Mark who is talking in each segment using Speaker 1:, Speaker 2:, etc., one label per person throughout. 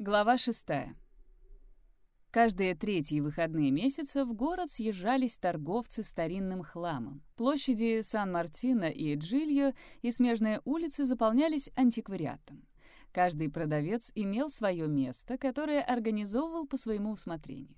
Speaker 1: Глава шестая. Каждые третьи выходные месяца в город съезжались торговцы старинным хламом. Площади Сан-Мартино и Джильо и смежные улицы заполнялись антиквариатом. Каждый продавец имел свое место, которое организовывал по своему усмотрению.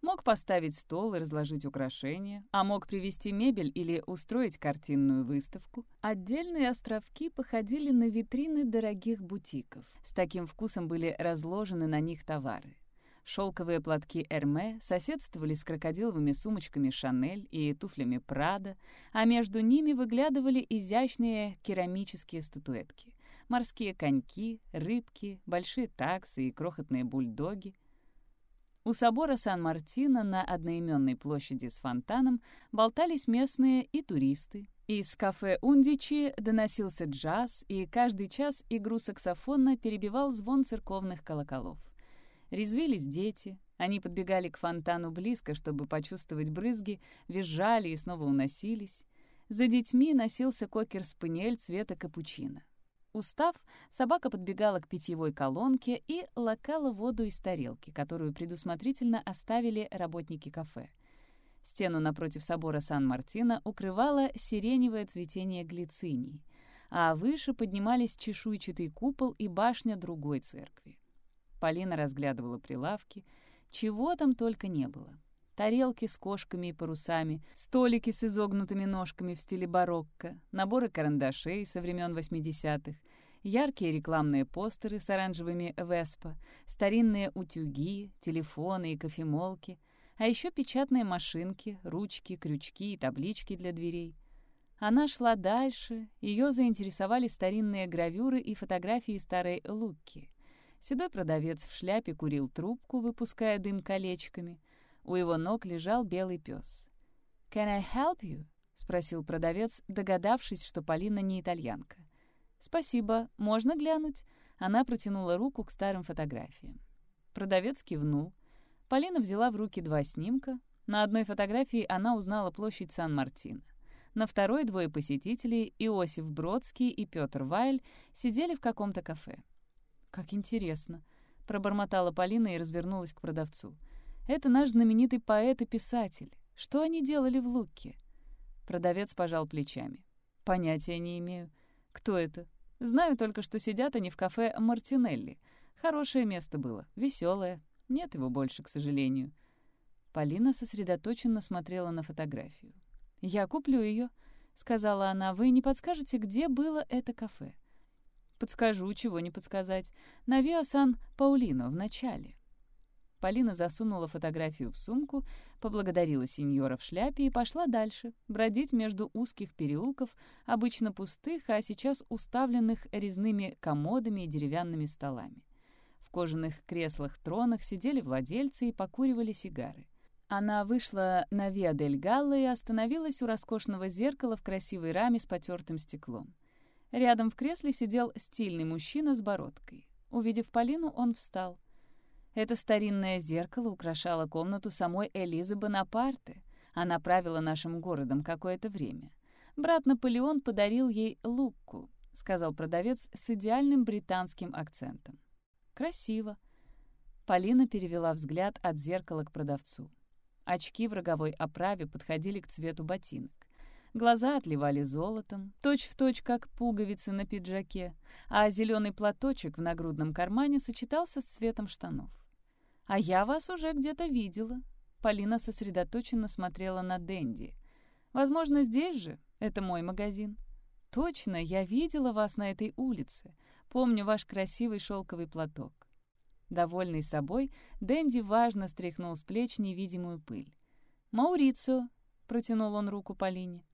Speaker 1: Мог поставить стол и разложить украшения, а мог привезти мебель или устроить картинную выставку. Отдельные островки походили на витрины дорогих бутиков. С таким вкусом были разложены на них товары. Шелковые платки Эрме соседствовали с крокодиловыми сумочками Шанель и туфлями Прада, а между ними выглядывали изящные керамические статуэтки. Морские коньки, рыбки, большие таксы и крохотные бульдоги — у собора Сан-Мартино на одноименной площади с фонтаном болтались местные и туристы. Из кафе «Ундичи» доносился джаз, и каждый час игру саксофона перебивал звон церковных колоколов. Резвились дети, они подбегали к фонтану близко, чтобы почувствовать брызги, визжали и снова уносились. За детьми носился кокер-спаниель цвета капучино. Устав, собака подбегала к питьевой колонке и лакала воду из тарелки, которую предусмотрительно оставили работники кафе. Стену напротив собора Сан-Мартино укрывало сиреневое цветение глицинии, а выше поднимались чешуйчатый купол и башня другой церкви. Полина разглядывала прилавки. Чего там только не было тарелки с кошками и парусами, столики с изогнутыми ножками в стиле барокко, наборы карандашей со времен 80-х, яркие рекламные постеры с оранжевыми «Веспа», старинные утюги, телефоны и кофемолки, а еще печатные машинки, ручки, крючки и таблички для дверей. Она шла дальше, ее заинтересовали старинные гравюры и фотографии старой Лукки. Седой продавец в шляпе курил трубку, выпуская дым колечками — у его ног лежал белый пес. «Can I help you?» — спросил продавец, догадавшись, что Полина не итальянка. «Спасибо. Можно глянуть?» Она протянула руку к старым фотографиям. Продавец кивнул. Полина взяла в руки два снимка. На одной фотографии она узнала площадь Сан-Мартино. На второй двое посетителей, Иосиф Бродский и Петр Вайль, сидели в каком-то кафе. «Как интересно», — пробормотала Полина и развернулась к продавцу. Это наш знаменитый поэт и писатель. Что они делали в Луке?» Продавец пожал плечами. «Понятия не имею. Кто это? Знаю только, что сидят они в кафе «Мартинелли». Хорошее место было, веселое. Нет его больше, к сожалению». Полина сосредоточенно смотрела на фотографию. «Я куплю ее», — сказала она. «Вы не подскажете, где было это кафе?» «Подскажу, чего не подсказать. На Виа Сан-Паулино в начале». Полина засунула фотографию в сумку, поблагодарила сеньора в шляпе и пошла дальше, бродить между узких переулков, обычно пустых, а сейчас уставленных резными комодами и деревянными столами. В кожаных креслах-тронах сидели владельцы и покуривали сигары. Она вышла на Виа-дель-Галло и остановилась у роскошного зеркала в красивой раме с потертым стеклом. Рядом в кресле сидел стильный мужчина с бородкой. Увидев Полину, он встал — это старинное зеркало украшало комнату самой Элизы Бонапарте. Она правила нашим городом какое-то время. Брат Наполеон подарил ей лукку, сказал продавец с идеальным британским акцентом. Красиво. Полина перевела взгляд от зеркала к продавцу. Очки в роговой оправе подходили к цвету ботинок. Глаза отливали золотом, точь-в-точь, точь, как пуговицы на пиджаке, а зеленый платочек в нагрудном кармане сочетался с цветом штанов. «А я вас уже где-то видела». Полина сосредоточенно смотрела на Дэнди. «Возможно, здесь же? Это мой магазин». «Точно, я видела вас на этой улице. Помню ваш красивый шелковый платок». Довольный собой, Дэнди важно стряхнул с плеч невидимую пыль. «Маурицио!» — протянул он руку Полине.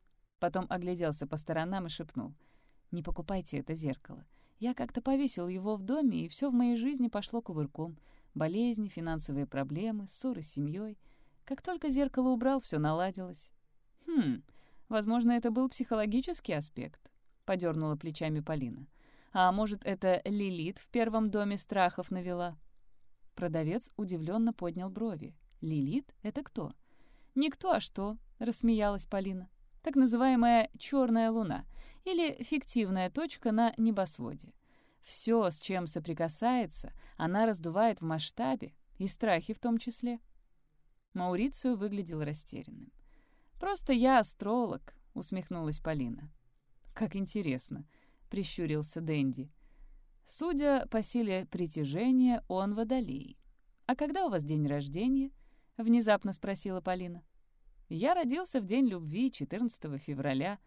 Speaker 1: Потом огляделся по сторонам и шепнул. «Не покупайте это зеркало. Я как-то повесил его в доме, и все в моей жизни пошло кувырком. Болезни, финансовые проблемы, ссоры с семьей. Как только зеркало убрал, все наладилось. «Хм, возможно, это был психологический аспект», — подернула плечами Полина. «А может, это Лилит в первом доме страхов навела?» Продавец удивленно поднял брови. «Лилит? Это кто?» «Никто, а что?» — рассмеялась Полина. «Так называемая «черная луна» или фиктивная точка на небосводе. Все, с чем соприкасается, она раздувает в масштабе, и страхи в том числе. Маурицио выглядел растерянным. «Просто я астролог», — усмехнулась Полина. «Как интересно», — прищурился Дэнди. «Судя по силе притяжения, он водолей. А когда у вас день рождения?» — внезапно спросила Полина. «Я родился в день любви, 14 февраля.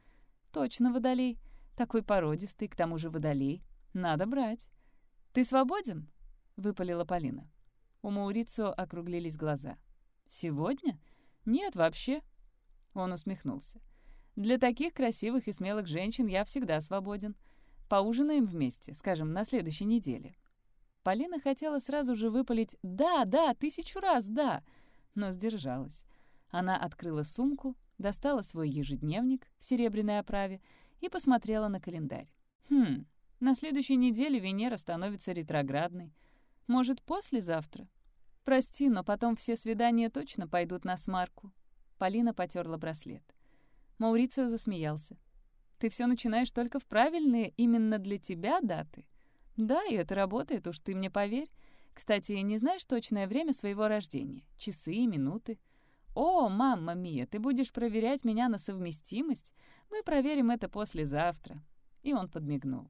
Speaker 1: Точно водолей. Такой породистый, к тому же водолей. Надо брать. Ты свободен?» — выпалила Полина. У Маурицо округлились глаза. «Сегодня? Нет, вообще». Он усмехнулся. «Для таких красивых и смелых женщин я всегда свободен. Поужинаем вместе, скажем, на следующей неделе». Полина хотела сразу же выпалить «Да, да, тысячу раз, да!» но сдержалась. Она открыла сумку, достала свой ежедневник в серебряной оправе и посмотрела на календарь. «Хм, на следующей неделе Венера становится ретроградной. Может, послезавтра?» «Прости, но потом все свидания точно пойдут на смарку». Полина потерла браслет. Маурицио засмеялся. «Ты все начинаешь только в правильные, именно для тебя даты?» «Да, и это работает, уж ты мне поверь. Кстати, не знаешь точное время своего рождения? Часы, минуты?» «О, мамма мия, ты будешь проверять меня на совместимость? Мы проверим это послезавтра». И он подмигнул.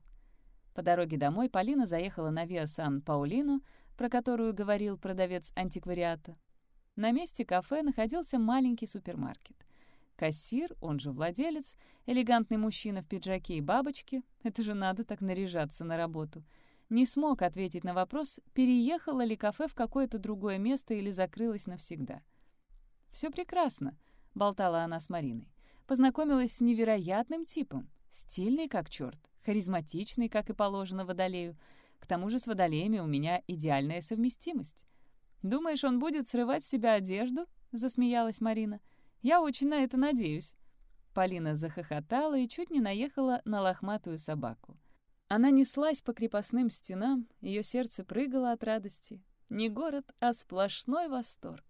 Speaker 1: По дороге домой Полина заехала на Виа Сан-Паулину, про которую говорил продавец антиквариата. На месте кафе находился маленький супермаркет. Кассир, он же владелец, элегантный мужчина в пиджаке и бабочке, это же надо так наряжаться на работу, не смог ответить на вопрос, переехало ли кафе в какое-то другое место или закрылось навсегда. «Все прекрасно», — болтала она с Мариной. Познакомилась с невероятным типом, стильный как черт, харизматичный, как и положено водолею, к тому же с водолеями у меня идеальная совместимость. «Думаешь, он будет срывать с себя одежду?» — засмеялась Марина. «Я очень на это надеюсь». Полина захохотала и чуть не наехала на лохматую собаку. Она неслась по крепостным стенам, ее сердце прыгало от радости. Не город, а сплошной восторг.